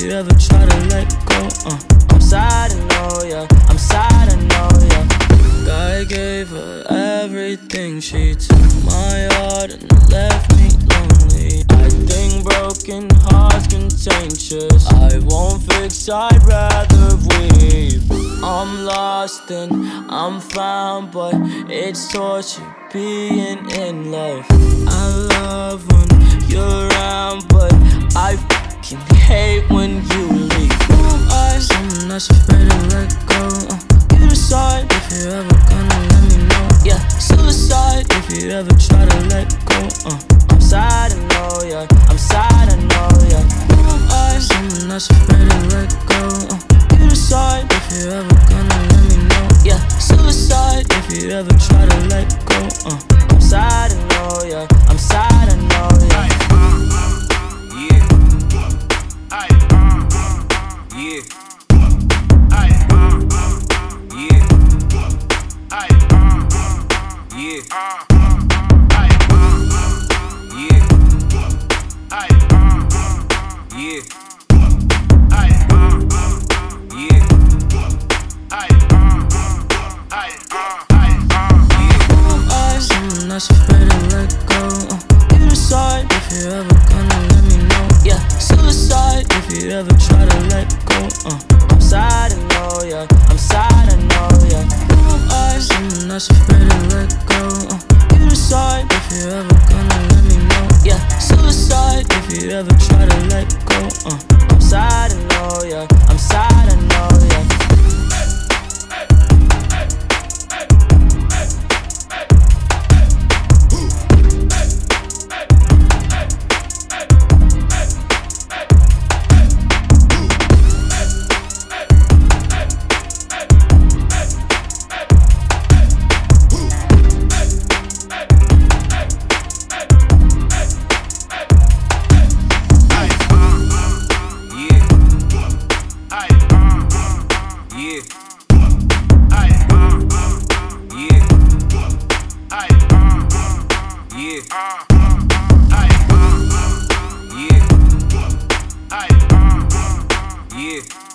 you ever try to let go. Uh, I'm sad, I know, yeah. I'm sad, I know, yeah. I gave her everything. She took my heart and left me lonely. I think broken hearts contagious. I won't fix, I'd rather weep. I'm lost and I'm found, but it's torture being in love. I love when you're around, but I fucking hate when you leave. Who am I? Someone that's afraid to let go. Uh, you decide if you're ever gonna let me know. Yeah, suicide if you ever try to let go. Uh, I'm sad, I know, yeah. I'm sad, I know, yeah. Who am I? Someone that's afraid to let go. Uh, you decide if you're ever gonna let me know. Yeah, suicide if you ever try to let go. Uh, I'm sad, I know, yeah. I'm sad, I know, yeah. Who am I? Someone that's afraid to Yeah. Yeah. Yeah.